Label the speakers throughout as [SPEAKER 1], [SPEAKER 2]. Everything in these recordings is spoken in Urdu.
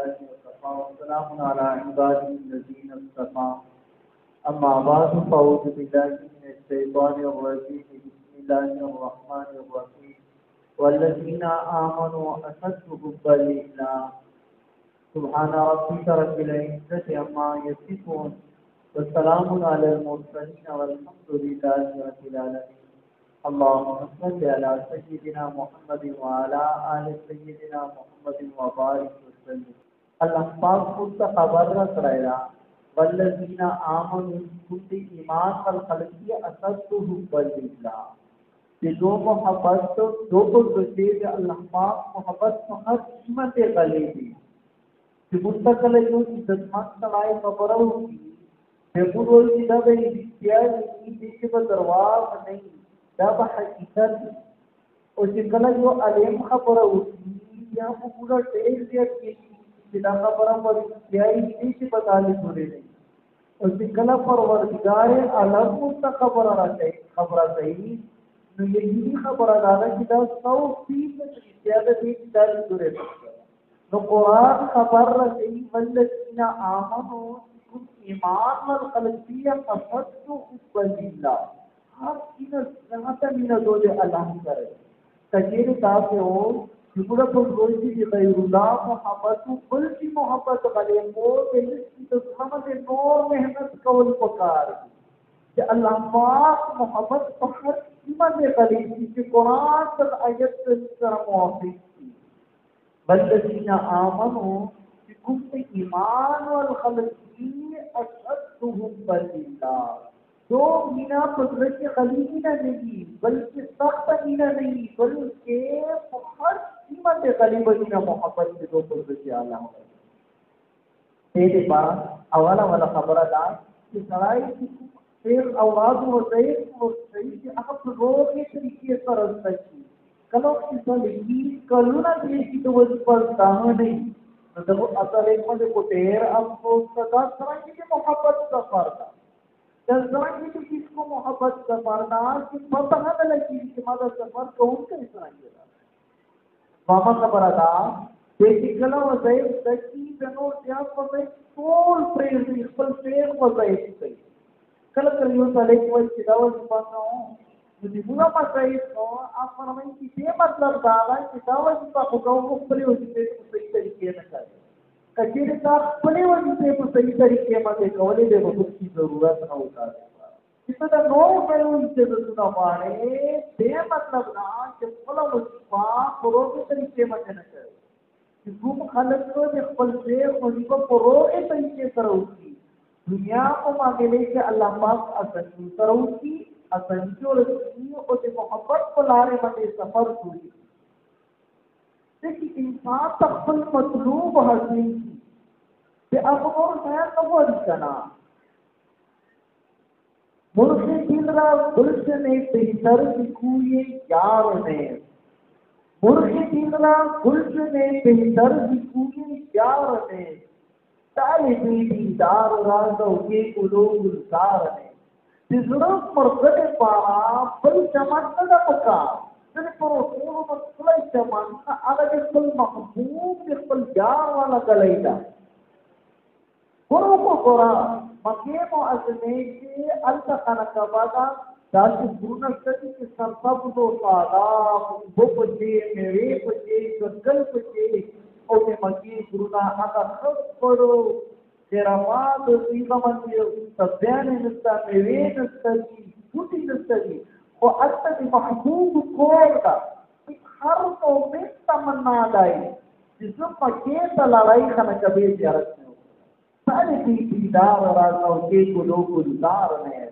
[SPEAKER 1] الله وكفى وسلام على عباده الذين اصطفى. أما بعد فأعوذ بالله من الشيطان الرجيم. بسم الله الرحمن الرحيم. والذين آمنوا أشد حبا لله. سبحان ربك رب العزة عما يصفون. والسلام على المرسلين والحمد لله رب العالمين. اللهم صل على سيدنا محمد وعلى آل سيدنا محمد وبارك وسلم. اللہ پاک خود کا خبر رکھ رہا والذین آمنوا خود ایمان والخلقی اثر تو حب اللہ کہ دو محبت تو دو کو دوسرے کہ اللہ پاک محبت کو ہر قیمت غلی دی کہ مستقل جو عزت مند سلائے خبر ہوگی کہ وہ کی دب اختیار کی دیکھے بدرواز نہیں دا به حقیقت او چې کله یو علم خبره وکړي یا په پورا ډېر زیات کې چې دا خبره په ځای کې چې بدالې جوړې نه او چې کله پروردګار علم مست خبره راځي خبره کوي نو یې خبره دا ده چې دا څو فیصد زیاده دي چې دا نو قرآن خبر راځي ولذین آمنو ایمان والقلبیه قصدت حب الله نحن من دول اللہ کرے تجیر تاسے ہو جبڑا پر روئی کی غیر اللہ محبت کل کی محبت غلے مو دل کی تو سمجھ نور محنت کول پکار کہ اللہ پاک محبت پر قیمت غلی کی کہ قرآن تک آیت سے سر موافق کی والذین آمنوا کہ کفت ایمان والخلقی اشدهم باللہ دو مینا قدرت غلی مینا نہیں بلکہ سخت مینا نہیں بلکہ ہر قیمت غلی مینا محبت کے دو قدرت کے اعلیٰ ہوگا میرے پاس اولا والا خبر دا کہ سرائی کی شیخ اولاد و زیب و صحیح کے آپ روح کے طریقے پر رستا کی۔ کلو کی سلگی کلونا دیشی تو وہ پر دانو نہیں۔ مطلب تو اصل ایک مجھے کٹیر اب تو صدا سرائی کی محبت کا فرق جذبات کی کس کو محبت کا برداشت کہ پتہ نہ لگی کہ مدد سفر کو ان کا اس طرح کیا بابا کا بردا بیٹی کلا و زیب سکی بنو جا پتہ ټول پرې دې خپل پیر وځي کوي کله کله یو سره کې وایي چې دا وایي پاتنو نو دې موږ ما کوي نو آپ فرمایي چې دې مطلب دا دی چې دا وایي په کوم خپل وځي په صحیح طریقې نه کوي کچیر تا خپلې وظیفې په صحیح طریقې باندې کولې د وخت کی ضرورت نه وتا چې ته نو کړو چې د څه باندې دې مطلب نه چې کو د خپل دې وظیفه په روغه طریقې سره وکړي دنیا او باندې چې الله پاک اصل سره وکړي اصل جوړ او د محبت په لارې باندې سفر کوي دیکھیے انسان تک مطلوب حاصل کی کہ اب اور خیر کبو کنا ملک دل را گلشن بہتر کی کوئی یار نے۔ ملک دل گلشن بہتر کی یار نے۔ طالبی دیدار رازو کے قلوب الزار نے۔ ضرورت مرغت پارا بل چمک نہ پکا۔ ځنې پر ټول مسله چمن هغه د خپل محبوب د خپل جار والا کلی دا ګورو په ګورا مکه مو ازمه چې الته خلق بادا دا چې ګورنه ستې چې سرسب دو سادا بو پچې میوه پچې ګل پچې او په مکه ګورنا هغه خپلو تیرما د دیغه باندې تبيان نستا میوه نستا کی ټوټي نستا کی وہ اصل محبوب کور کا ہر مومن تمنا لائی جس مکے تا لڑائی خانہ کبھی زیارت میں سارے دی دیدار راز کے گلو گلدار میں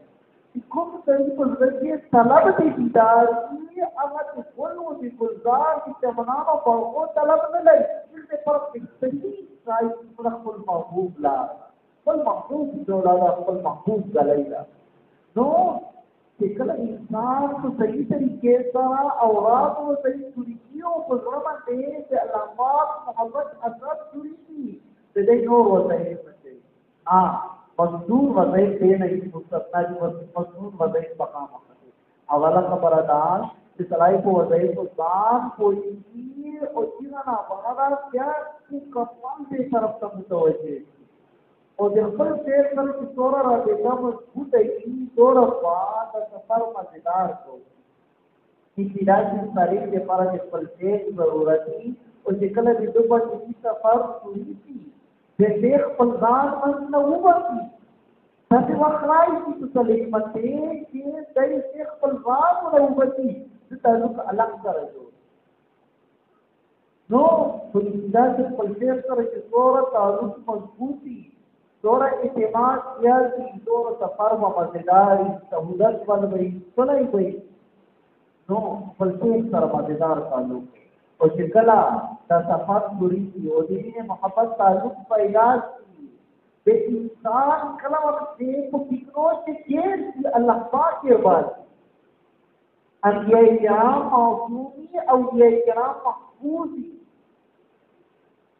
[SPEAKER 1] کم کئی بزرگی طلب دی دیدار کی اگر کی گلو دی گلدار کی چمنانا پر وہ طلب نہ لئی۔ جس نے پر صحیح سائی پر خپل محبوب لا۔ خپل محبوب جو لا خپل محبوب گلئی لا۔ نو کہ کل انسان کو صحیح طریقے سره اورات او صحیح طریقو په زړه باندې چې الله پاک محبت حضرت جوړی دي د دې نور وځي پته ها مزدور وځي ته نه مستثنا دي مزدور وځي مقام اوله خبره ده چې سړی په وظایفو ځان پوهېږي او چېرې نابغه ده بیا کفن دې طرف ته متوجه او د خپل شعر سره چې څومره رابطه مضبوطه وي دومره خوا د سفر مزېدار کو۔ ابتدایي تاریخ لپاره د خپل شعر ضرورت وي او چې کله د ده په سفر شروع شي د شیخ خپل ځان منځ نه وباسي. داسې وخت راشي چې په حکمتې کې دی شیخ خپل ځان نه وباسي. د تعلق الګ سره جوړ. نو په ابتدا کې خپل شیخ سره چې څومره تعلق مضبوطي څومره اعتماد سیاسي څومره سفر و مزیداري سهولت ولوي څلای وي. نو خپل شیخ سره مزیدار تعلق او چې کله دا سفر پوری او د محبت تعلق پیدا بے انسان کلا وقت سے کو فکروں سے کیر کی اللہ پاک کے بعد انبیاء کرام معصومی اولیاء کرام محفوظی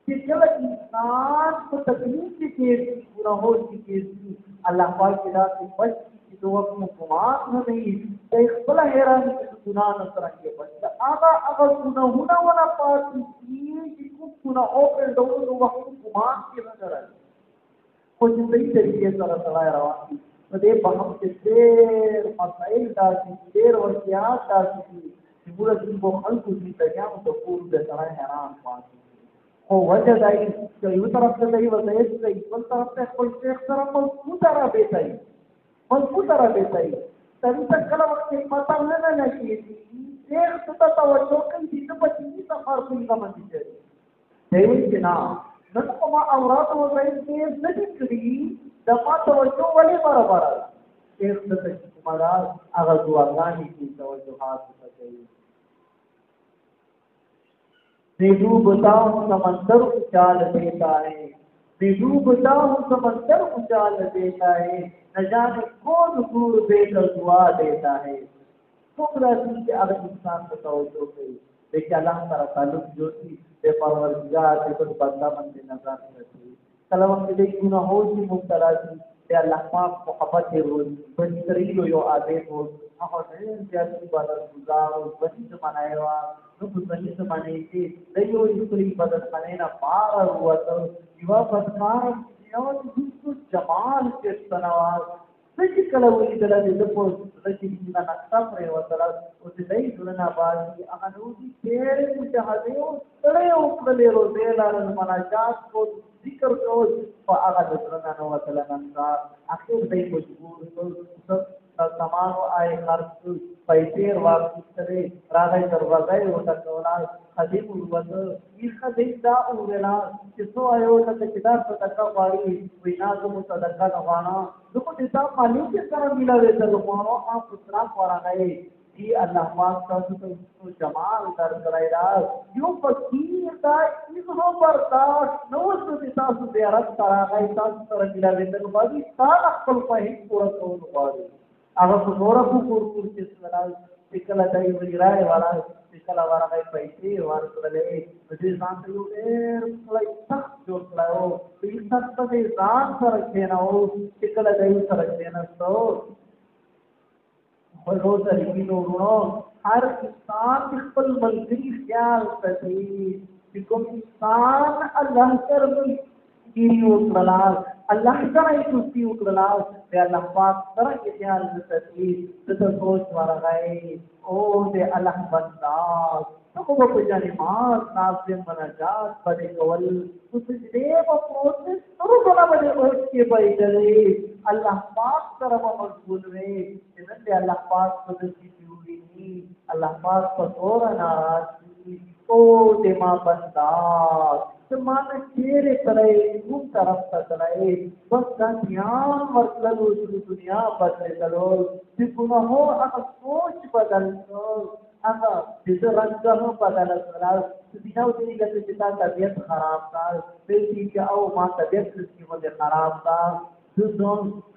[SPEAKER 1] کہ جب انسان کو تکلیف سے کیر کی گناہوں کی کیر کی اللہ پاک کے ذات سے بچ کی تو وقت میں گمان نہیں تو ایک بلا حیران کہ گناہ نہ طرح کے بچ آگا اگر گناہونا والا پاک کی کہ کچھ گناہوں پر دو وقت گمان کی نظر آئی خو چې صحیح طریقې سره سړی روان وي نو دې په هم کې ډېر مسایل داسې دي ډېر واقعات داسې دي چې موږ د کوم خلکو دي ته یا مو کور د سړی حیران پاتې خو وجه دا چې یو طرف ته دی وضعیت دی بل طرف ته خپل شیخ سره مضبوطه را بیتای مضبوط رابطه یې طریقه کله وخت کې پتا نه نه نشي ډېر څه توجه کوي چې د پچی سفر په لږه باندې کوي دوی چې نه نن کوم اورات او ځای کې نه دي کړی د پاتو توجه ولې برابر ډېر څه چې مدار هغه دواګانې کې توجهات کوي دیدو بتاؤں سمندر اچال دیتا ہے میں ڈوبتا ہوں سمندر اچال دیتا ہے، نہ جانے کون دور بے کر دعا دیتا ہے۔ خوب رہتی کہ اگر انسان کو توجہ کوي دیکھیں اللہ تعالیٰ تعلق جو تھی، بے پروردگار دې په بنده باندې نظر کوي کله وخت دې ګناهو کې مبتلا شي دې الله پاک محبت یې روز بني کړی یو عادت وو هغه ډېر زیات عبادت گزار او بني زمانه یو خپل عبادت باندې نه پار وته یو بدکار یو د جمال کې تنوار چې کله وې دلته د په چې نه نقطه پرې وته او دې دې نه باندې هغه نو دې ډېر مجاهده او ستړی او کړلې روزه لاره مناجات کو ذکر کو په هغه دې نه وته نه اخر دې مجبور سامانو آئے خرچ پیسې واپس کړي راغی دروازه یې وټکولا خدیم ورته یې خدیم دا ویلا چې څو آیو ته چې دا صدقه غواړي وینا زمو صدقه نه غواړم زه په دې تا مالي کې سره ملاوي ته غواړم آپ پترا ورغی دی الله پاک تاسو ته جمال در کړی دا۔ یو فقیر دا ایزو برداشت نو څه تاسو زیارت تراغی تاسو سره ملاوي ته غواړي تاسو خپل په پورا کول غواړي هغه په نور په کور کور کې سره کله دای ویرای والا کله ورغه پیسې ورکړلې د دې ځان ته یو ډېر سخت جوړ کړو دې سخت ځان سره کېناو چې کله سره کېناستو خو هر انسان خپل ملګری خیال کوي چې کوم انسان الله سره الله سره یې دوستي دې الله پاک سره یې خیال وکړي ته سوچ ورغای او دې الله بندا ته کو په ځانې ما تاسو دې مناجات پدې کول اوس دې په پروسس سره بلا باندې اوس کې پېدلې الله پاک سره مضبوط وي دې الله پاک په دې جوړي الله پاک په تور ناراض او دې ما بندا زمانه چیرې کړی کوم طرف ته کړی بس دا ځان ورتللو چې دنیا بدلېدلو چې ګناهو هغه سوچ بدل شو هغه د رنګونو بدل کړل چې بنا دې لکه چې تا طبیعت خراب تا دې چې او ما طبیعت چې خراب تا ځون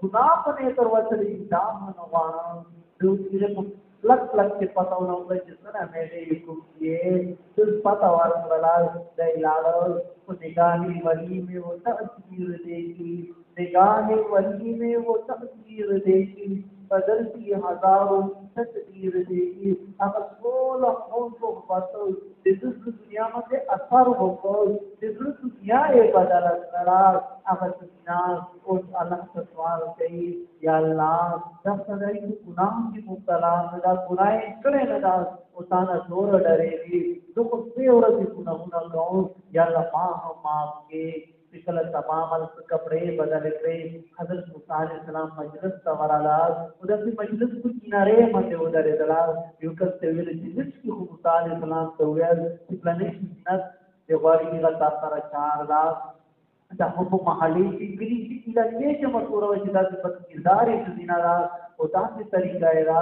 [SPEAKER 1] gunapan ito wasali. Dama na wanang. Sus nila لک لک کے پتہ ہونا ہوگا جس طرح میں نے کیے دے وہ نگاہی ولی میں وہ دے نگاہ ولی میں وہ تأثیر دے بدلتی ہزاروں تقدیر دے گی۔ اگر سول خون کو پتہ جس دنیا میں سے اثر ہو کو جس دنیا یہ بدل کرا۔ اگر دنیا اس اللہ سے سوال کہی، یا اللہ، جب سدائی گناہ کی مبتلا ندا گناہ کرے ندا اتانا زور ڈرے گی۔ تو کو پیور کی گناہ نہ کہوں یا اللہ ماں معاف کے پکل تمام کپڑے بدل کړي حضرت موسی علیہ السلام مجلس ته وراله او مجلس په کناره باندې ودرېدل یو کس ته ویل چې چې موسی علیہ السلام ته ویل چې پلانې چې د چار دا دا په محلي کې کلی چې لږه چې مشهور و چې دا په کردار یې دینا را او دا په طریقه یې را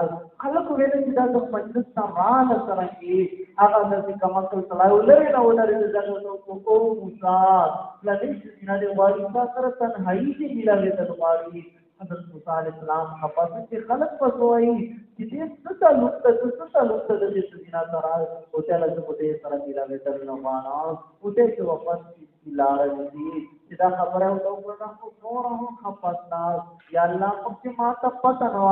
[SPEAKER 1] ویل چې دا د مجلس سامان سره کې هغه د کمکل سلای ولري نه ولري دا نو کو کو موسی لږه چې دینا د غواړي دا سره تنهایی دې ملاوي ته غواړي. حضرت موسی علیہ السلام خپل چې خلق پسوي چې دې څه تعلق ته څه تعلق ته د دې دینا سره او ته لږه په دې سره ملاوي ته نو معنا او ته چې واپس کی لارې لار دی دا خبره او ته ورته نور هم خپتنا یا الله په چې ما ته پته نو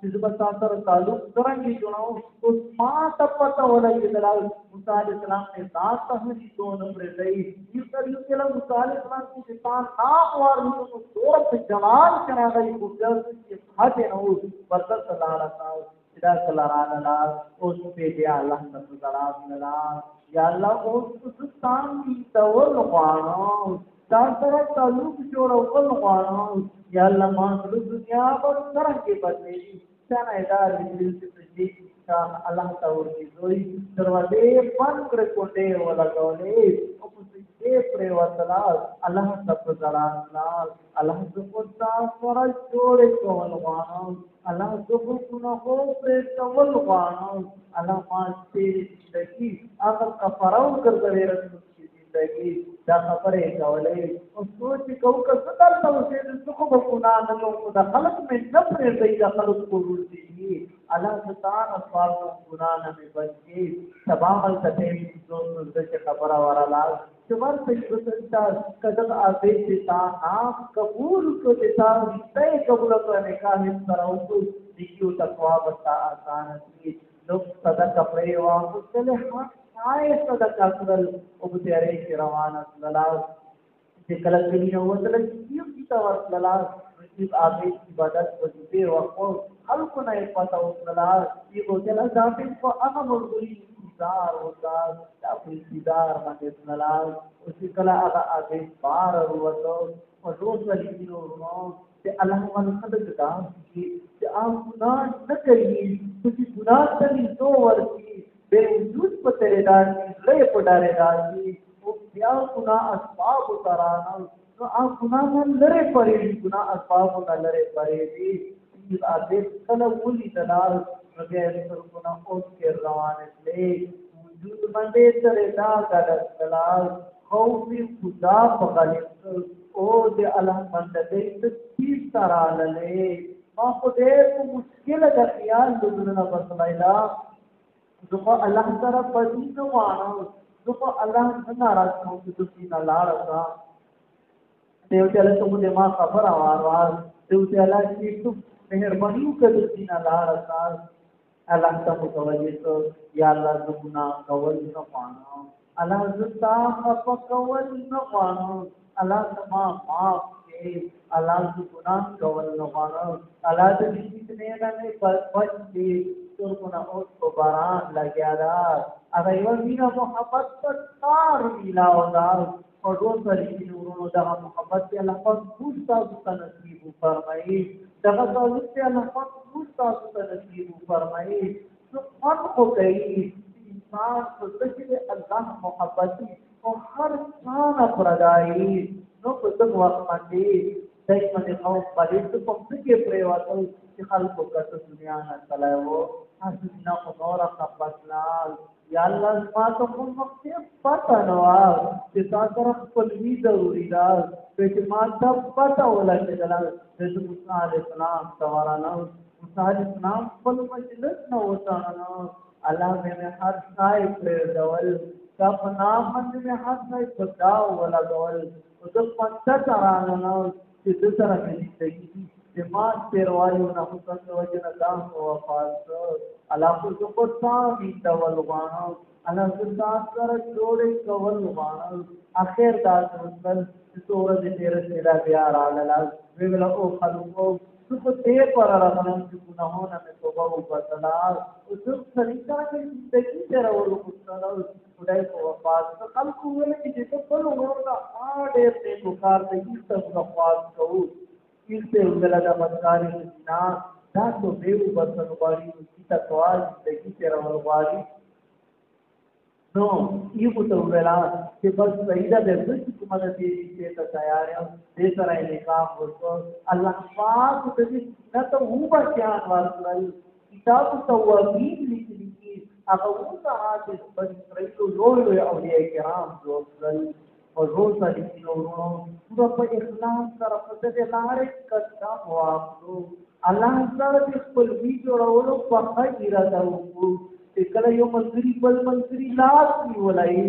[SPEAKER 1] چې زما سره تعلق څنګه جوړاو او ما ته پته ولای دلا موسی علیہ السلام نے ذات ته هیڅ تو نه پرې دی یو تر یو کله موسی علیہ السلام چې تا نا وار نو تور په جلال کرا غي کو چې حاجه نو ورته صلی الله علیه دا کلا را لا، اوس په دې الله تعالی لا. یا الله، اوس ستان کی تور غواړو تاسو سره تعلق جوړول غواړم یا الله ما ټول دنیا په سره کې بدلې څنګه ادار دې چې چې الله تعالی دې دوی دروازې بند کړ کوټه ولا کولې او په دې پر وتلا الله تعالی الله الله زکو تاسو سره جوړ کول غواړم الله زکو کو هو پر کول غواړم الله ما دې دې هغه کفراو ګرځوي رسول۔ کوي دا خبرې کولې. او سوچ کوو که څه دلته اوسېږي څه خو به ګناه نه کوو خو د خلق مې نه پرېږدي د خلق قرور دي. الله ستان اسوار کو ګناه نه مې بچي سبا هل ته زو زو خبره وراله چمر سجدتا قدم آبے دیتا نام قبول کو دیتا تے قبول کرنے کا ہم کراؤ تو دیکھو تقوا بتا آسان ہے لوگ صدق اپنے واسطے لے ہاتھ آئے صدقہ کرل او بتیارے کی روانہ للا چې کله کلی نو عبادت وظیفه وقو خلق نه پتا وصلا یہ کو چلا ذات کو انا مرغلی انتظار ہوتا یا اسی کله هغه آگے بار وروته او روز ولی کینو نو چې الله من خدای کا چې آپ گناہ نہ کریے کچھ گناہ کری تو ورکی بے وجود په تیرے داسي لې په ډارې داسي او بیا ګنا اسباب ترانا نو ا ګنا من لره پرې ګنا اسباب نه لره پرې دي چې ا دې کله دلال رګه سر ګنا او کې روان دي وجود باندې تیرے دا دلال خوف خدا په غالب او دې الله باندې دې تسبیح ترالله ما خو دې مشکل د خیال د دنیا پر سمایلا زخوا اللہ سره پدې نو وانه زخوا الله څنګه ناراض کوم چې تاسو نه لاړ کا دیو ته له کوم دې ما خبر اوار وار دیو ته الله چې تو مهرباني وکړه چې نه لاړ کا الله ته متوجه ته یا الله زګنا کول نه پانا الله زتا خف کول نه پانا الله تما معاف کې الله ترکنا کو باران یو محبت پر تار میلاو نورونو محبت پاک خوش تاسو نصیب پاک خوش تاسو نصیب کو انسان په محبت نو په دغه وخت باندې دای باندې قوم باندې ته په څه کې پرې واتو چې خلکو کته دنیا نه تلایو حسن نه په نور خپلنا یا الله ما ته کوم وخت پتا نو چې تاسو سره خپل وی ضروری ده چې ما ته پتا ولا چې دلال د موسی علی السلام توارانه موسی علی السلام خپل مجلس نه وځانه الله مې هر ځای پر ډول کا په نام باندې مې هر ځای په ولا ډول او د پنځه ترانه چې د سره مې زندگی چې ما تیروالي نه حکم د وجه نه دام او وفات الله کو زه په سامي ډول غواړم الله زه تاسو سره جوړې کول غواړم اخر دا وصل چې تور دې تیر سره بیا راغله وی ویل او خلکو څه ته پر راغلم چې ګناهونه مې توبه وکړه او څه طریقه کې زندگی سره ورکړل خدای په وفات خلکو ویل چې ته په نور دا ډېر دې کار دې څه وفات کوو کیسه ویل دا بدکاری نه دا ته دیو بسن غواړي چې تقوا زندگی سره ورغواړي نو یو ته ویلا چې بس سیدا د دې کومه د دې چې ته تیار یو دې سره نکاح وکړو الله پاک دې هغه وځه چې بني اسرائیل لوی لوی اولیاء کرام جوړ کړل او ټول صالحین ورونو پورا په اخلاص سره په دې لارې قدم واخلو الله تعالی دې خپل وی جوړولو په خیر راوړو چې کله یو مزري بل مزري لاس دی ولای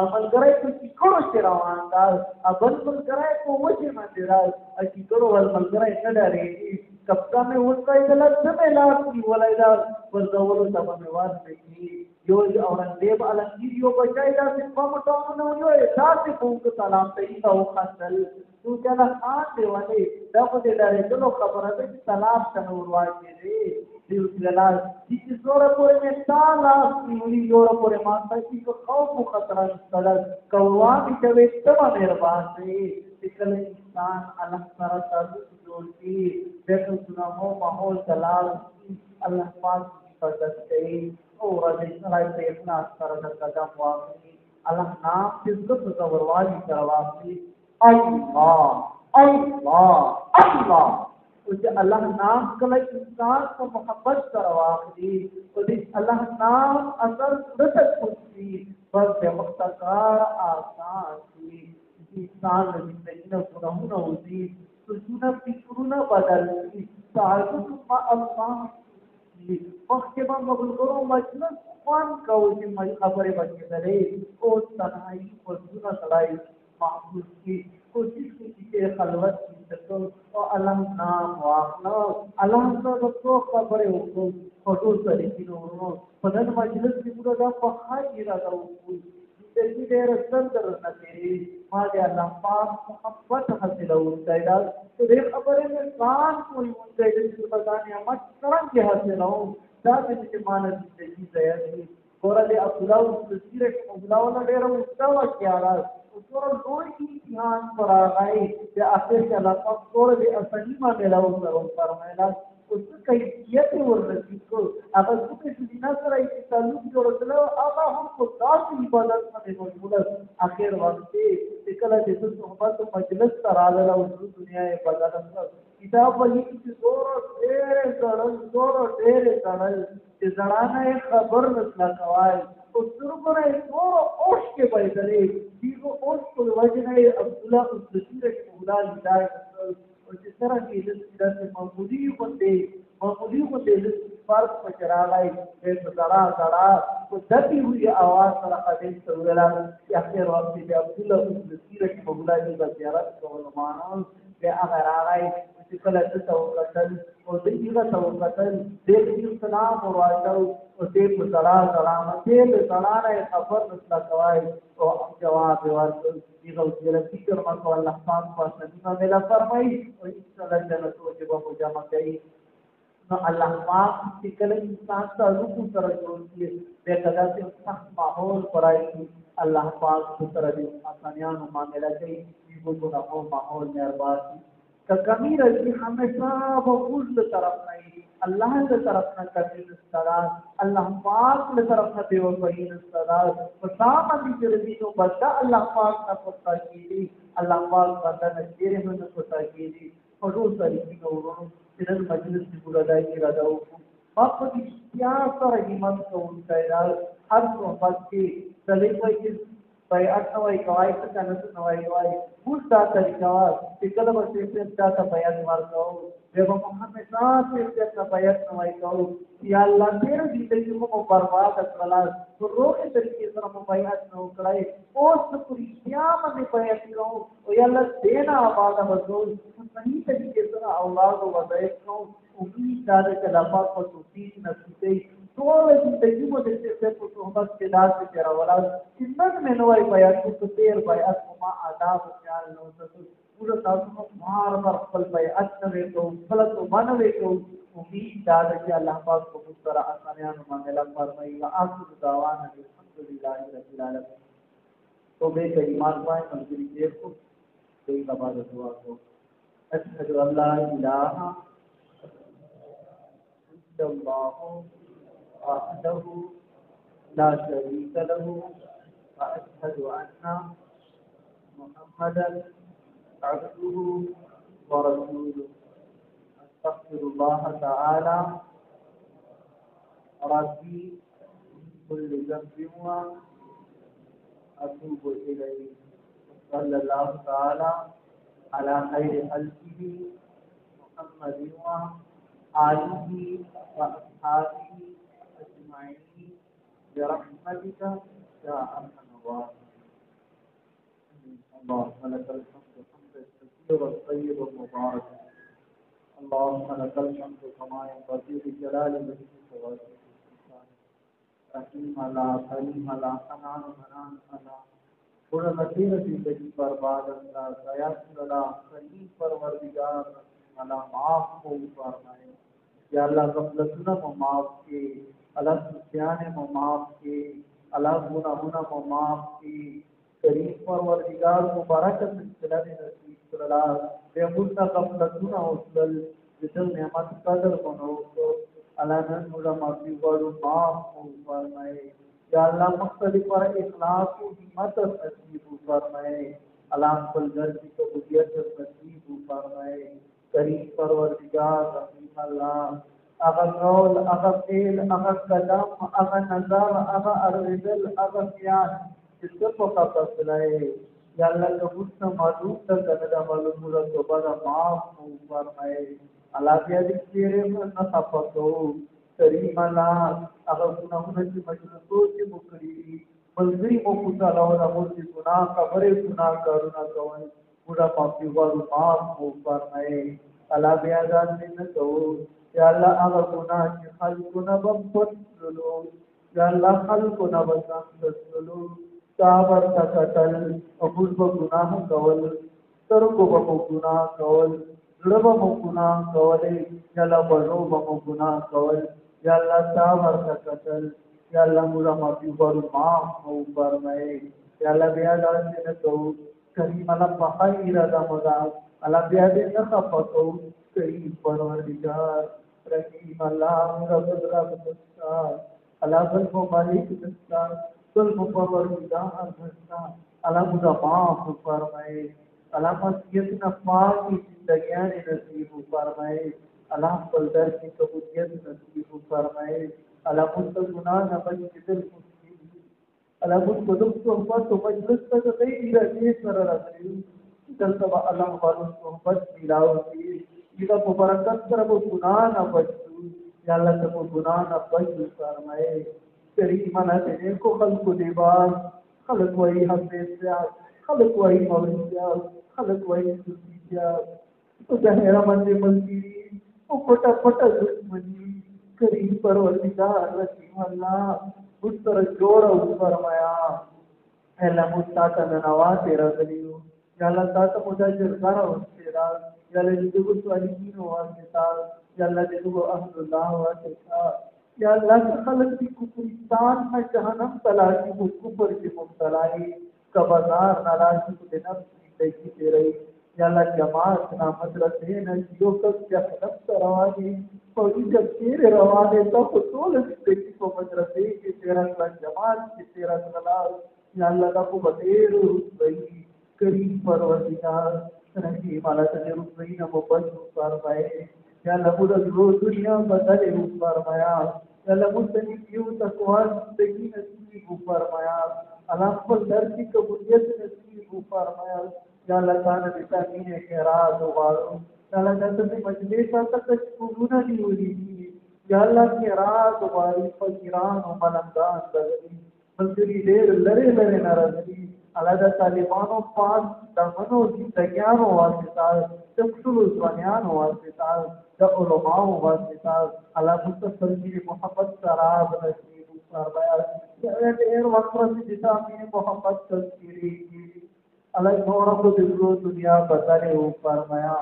[SPEAKER 1] عمل کرای په کړو چې روان دا ابل بل کرای په وجه باندې راځي چې کړو ول مزري نه ډارېږي کپتا مې ورته دلته څه مې لاس نیولای دا پر ډول ته مې واس دی یو اورنګزیب علمگیر یو بچای دا چې په مټو نه یو تاسو کوم سلام ته او خاصل تو چلا خان دی ونه دا په دې ډارې ټولو خبره ده چې سلام ته ور واچي دیو جلال چې زوره پورې مې تعالی نیولې زوره پورې ما ته چې خوف او خطر نشته کوا دې ته وې ته مهربان دې انسان الله سره تعلق جوړ کړي دغه ګناهو ماحول دلال الله پاک حفاظت کوي او راځي سره دې اخلاص سره د قدم واخلي الله نام دې زړه ته ورواړي سره واخلي الله الله الله او چې الله نام کله انسان په محبت سره واخلي او دې الله نام اثر ستاسو کوي پر دې مختکار آسان شي انسان د زندګۍ نه ګناهونه وځي بدل شي تعلق ما الله مخکې به مغلقرو مجلس خوان کوو چې خبرې بچې درې او تنهایی خوځونه سړی محفوظ کی کوشش کی چې خلوت کی تکو او الله نام واخلو الله سره څو خبرې وکړو فوټو سره کې نو په دغه مجلس کې پورا دا په خای اراده وکړو دې ډېر ستر نه تیری ما دې الله پاک محبت حاصل وکړي دا دې خبرې نه کان کوئی مونږ دې چې په ځان یې مت څنګه حاصل او دا چې مان دې دې ځای ګوره دې عبد الله سیرت عبد الله ډېر مستوى کیاله سورہ نور کی امتحان پر آگئی کہ آخر کے علاقہ سورہ دے اصلی ما ملاو کرو فرمائلا اس کیفیت ورزشی کو؟ اگر سکے سجنہ سر ایسی تعلق جو رسلو آقا ہم کو دار عبادت میں موجود آخر وقت اکلا جیسے صحبت و مجلس تر آدھلا اس دنیا عبادت کتاب ولی کی زور ډېر زړل زور ډېر زړل چې زړانه خبر نسلا کوای او سترګونه زور اوش کې بایدلې دیو اوس په وجنه عبد الله الصدیق مولا لله چې سره کې د دې معمولی غوندې معمولی غوندې فرق پکې راغی. د زړه زړه کو دتی ہوئی آواز سره حدیث سره لاله چې اخر وخت دی عبد الله بن مسیره کې مولا دې زیارت کوو معنا به هغه راغی چې کله څه وکړل او د دې څه وکړل د دې سلام او راځو او دې په صلا سلام. دې په صلا نه خبر نشته کوي او جواب ورکړي دغه وسیله فکر مکو الله پاک په پاس نبی ملا فرمایي او ان شاء الله جنت او جواب جمع کوي نو الله پاک چې کله انسان ته روح سره جوړ کړي د کدا سے سخت ماحول پرای الله پاک سره دې آسانیانو معاملہ کوي دې کو نو ماحول مهرباني کمی رہی، ہمیشہ بغوز لے طرف نہیں اللہ لے طرف نہ کمی نسترار اللہ پاک لے طرف نہ دیو بہی نسترار فسام اندی جردی نو بلدہ اللہ پاک نہ پتا کی دی۔ اللہ پاک بندہ نشیر میں نہ پتا کی دی۔ خړو سره کې ورونو چې نن مجلس کې ګور دای کې راځو ما په دې بیا سره همت کوونکی دا هر څو پات کې تلې وایي چې بیعت نه وایي کوي څه کنه نه وایي وایي موږ دا طریقه چې کله به څه څه تا بیان ورکو جب ہم ہمیشہ سے اپنا بیعت نوائی کرو یا اللہ تیرے زندگی کو برباد کلا تو روح طریقے سے ہم بیعت نہ کرائے اس پوری قیامت میں بیعت کرو او یا اللہ دینا آباد بزول صحیح طریقے سے اولاد و وظائف کرو امید دار کہ اللہ پاک کو توفیق نصیب دے ټول زندگی مو د دې په صحبت کې داسې تیر ولاد چې نن مې نوې بیعت کو تیر بیعت ما آداب خیال نو پورا تاسو مار پر خپل بیعت نه وکړو خپل تو باندې وکړو امید دا چې الله پاک په موږ سره اسانیان باندې لا فرمایي او اخر دعوانا الحمدلله رب العالمین۔ تو به کلمات پائیں، منظوری دیر کو کوئی بعد دعا کو۔ اشهد ان لا اله الا الله وحده لا شريك له واشهد أن محمدا عبده ورسوله. أستغفر الله تعالى. ربي كل ذنب واتوب إليه. صلى الله تعالى على خير خلقه محمد وآله وأصحابه برحمتك يا أرحم الراحمين. اللهم لك الحمد الكثير الطيب المبارك اللهم لك الحمد كما ينبغي لجلال وجهك وجهك رحيم الله كريم الله حنان منان الله پورا نصیر زندگی برباد اللہ سیاست اللہ کریم پروردگار اللہ معاف کو فرمائے. یا اللہ غفلتنا کو معاف کے اللہ سیانے کو معاف کے اللہ گناہنا کو معاف کے کریم پروردگار مبارکت سلسلہ نے نصیب کړلا د موږ نه غفلتونه وکړل د دې نعمت قدر ونو کو الله نن موږ معافي غواړو معاف مو فرمایي یا الله مختلف پر اخلاص او همت نصیب فرمایي الله خپل در کی قبولیت نصیب فرمایي کریم پروردگار رحیم الله اغه قول اغه فعل اغه کلام اغه نظر اغه ارزل اغه بیان چې څه په تاسو یا اللہ کا حسن معلوم تک کندا معلوم پورا توبہ دا معاف ہو فرمائے اللہ بیا دې تیرے پر نہ صفاتو کریم اللہ اگر گناہوں کی مجلسوں سے مکری. ملګری مو کو تعالی او د مور دي ګناه خبره ګناه کارونه کوي پورا پاکي غواړو معاف هو فرمائے اللہ بیا ځان دې نه کو یا اللہ هغه ګناه چې خلقونه بم پټلو یا اللہ خلقونه بم پټلو صابر تا قتل ابوز به ګناه کول سترګو به مو ګناه کول زړه به مو ګناه کولې یا الله بڼو به مو ګناه کول، یا الله صابر تا قتل یا الله موږ معافي غواړو معاف مو فرمایي یا الله بیا داسې نه کوو کریم الله په خیر اراده مدا الله بیا دې نه خفه کوو کریم پروردگار رحیم الله رب رب دستار اللہ الله بل مالک دستار ظلم پروردگار بھرتا علم معاف فرمائے علم مسیت نفاق کی زندگیاں نصیب فرمائے علم قلدر کی قبولیت نصیب فرمائے علم اس گناہ نہ بچ دل علم اس قدم صحبت و مجلس تک غیر رضی سر رضی دل تبا علم والو صحبت ملاو کی یہ مبارکت سر وہ گناہ نہ بچو یا اللہ تب گناہ نہ بچ فرمائے کریم دینے کو خلق و دیبار خلق وہی حفیظیات خلق وہی مولیات خلق وہی خصوصیات تو جہیرہ من ملگیری او پٹا پٹا دشمنی، کریم پروردگار رحیم اللہ، اس طرح جوڑا اس فرمایا، اے اللہ مستاتا ننوا تیرا دلیو یا اللہ تاتا مجاجر گارا اس تیرا یا اللہ جدو سوالی کینو واسطا یا اللہ جدو احمد اللہ ہوا واسطا یا اللہ کے خلق کی کفرستان میں جہنم تلاشی کو کفر کی مبتلائی کا بازار نالاشی کو نفس کی دیکھی دے رہی۔ یا اللہ جماعت نا مدرسے نا جو کب جہنم تروانے اور جب تیرے روانے تو خطول زندگی کو مدرسے کے تیرا اللہ جماعت کے تیرا سلال یا اللہ کا کو بطیر رسوئی کریم پروردگار رحیم اللہ تعالی رسولین مبشر فرمائے یا اللہ مدد دنیا بدلے فرمایا یا اللہ مستنی یو تقوی زندگی نصیب فرمایا اللہ خپل در کی قبولیت نصیب فرمایا یا اللہ تعالی دې تامین خیرات وغواړو یا اللہ تعالی دې مجلس تک قبول دی ولي یا اللہ کی رات وغواړي فقیران او ملنګان دغري ملګری ډېر لری لری ناراضي الله د طالبانو پاس د منو زندګیانو واسطه د ټولو ځوانانو واسطه د علماو واسطه الله متصل دې محبت سره نصیب فرمایا یعنی یا ډېر وخت چې د امین محبت تذکری کی الله نور کو د دنیا بدلے او فرمایا.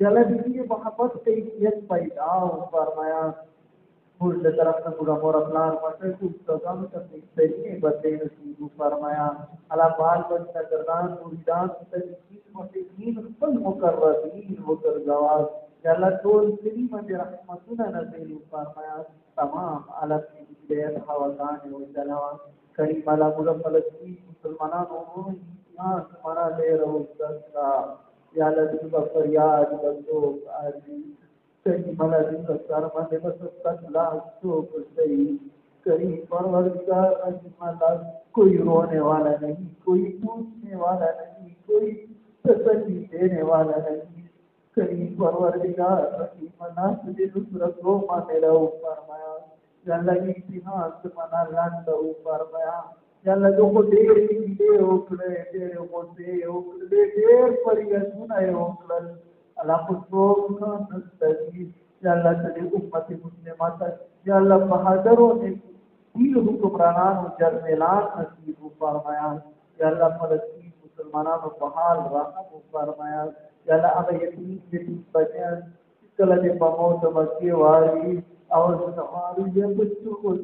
[SPEAKER 1] یا الله دې محبت کیفیت پیدا او فرمایا. پور طرف نه پورا مور پلان پټه کو استادانو ته صحیح بدلې نصیب فرمایا الله بال بچا کردان مریدان ته دین متقین خپل مقربین وګرځوا یا الله ټول سری باندې رحمتونه نازل فرمایا، تمام عالم کې دې حوالان او جلاوا کریم الله موږ فلسطین مسلمانان مسلمانانو ایمان سمانا دے رہو ستا یا اللہ دې په فریاد وکړو کئی ملا دن کا سارما دے بس تک لاکھ سو کسی کئی پروردگار اجمالا کوئی رونے والا نہیں، کوئی پوچھنے والا نہیں، کوئی تسلی دینے والا نہیں۔ کئی پروردگار رحیم ناس دے نصرت رو مانے لہو فرمایا یا اللہ امتحان سمانا لانتا ہو فرمایا یا اللہ جو کو دیر دیر اوکڑے دیر اوکڑے اوکڑے، دیر پریشن ہے اوکڑے۔ اللہ خصوص نستغیث یا اللہ تلی امت مسلمات یا اللہ بہادروں نے تین حکمرانان و جرمیلان نصیب فرمایا۔ یا اللہ فلسطین مسلمانان و بحال رحم فرمایا۔ یا اللہ اگر یقین یتیم بچیان کل دے بموت مکی واری اور سنواری یا بچوں کو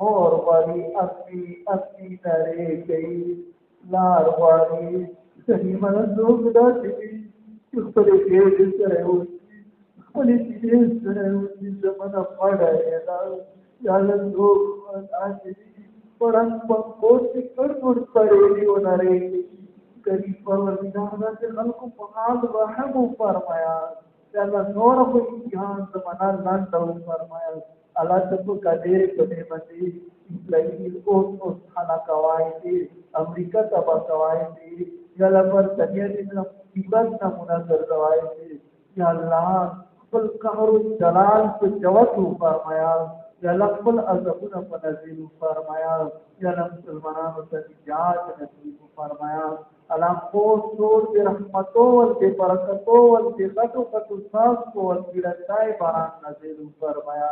[SPEAKER 1] مور واری اپنی اپنی نرے گئی۔ لار واری۔ صحیح من زوگ دا چکی خپل کې سره و خپل کې سره و چې زمونه پړای دا یالن دو اځي پړن په کوټ کړ ور پړې و نری کری پر ورنه د خلکو په حال رحم فرمایا. الله نور په امتحان زمانہ لاند دو فرمایا. الله تب قدیر کده باندې اسرائیل او اوس خلا کوي دي امریکا تبا کوي دي یلا پر تنیه مصیبت نمونہ گردوائے تھے یا اللہ خپل قهر جلال په جوت فرمایا یا اللہ خپل عذابونه په نزول فرمایا یا اللہ مسلمانانو ته نجات نصیب فرمایا الله کو سور دې رحمتو ول دې برکتو ول دې غټو غټو ساس کو ول دې رضای باران نازل فرمایا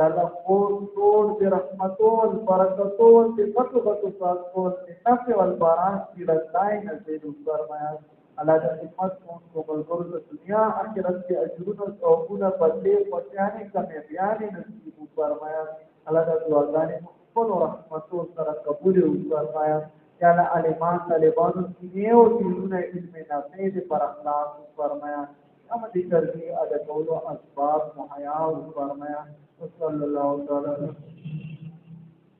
[SPEAKER 1] اللہ کو سور دې رحمتو ول برکتو ول دې غټو غټو ساس کو نفع ول باران دې رضای نازل فرمایا۔ اللہ کا خدمت کو، ان کو ملغور دنیا، آخرت کے اجرون اور پورا بدلے پہنچانے کا میابیان نصیب فرمایا۔ اللہ کا دعاگان مقبل اور رحمتوں سر قبول فرمایا۔ یا اللہ علمان طالبان کی نیو دیلون علم نفید پر اخلاق فرمایا۔ ہم ذکر کی ادکول و اسباب محیا فرمایا۔ صلی اللہ تعالیٰ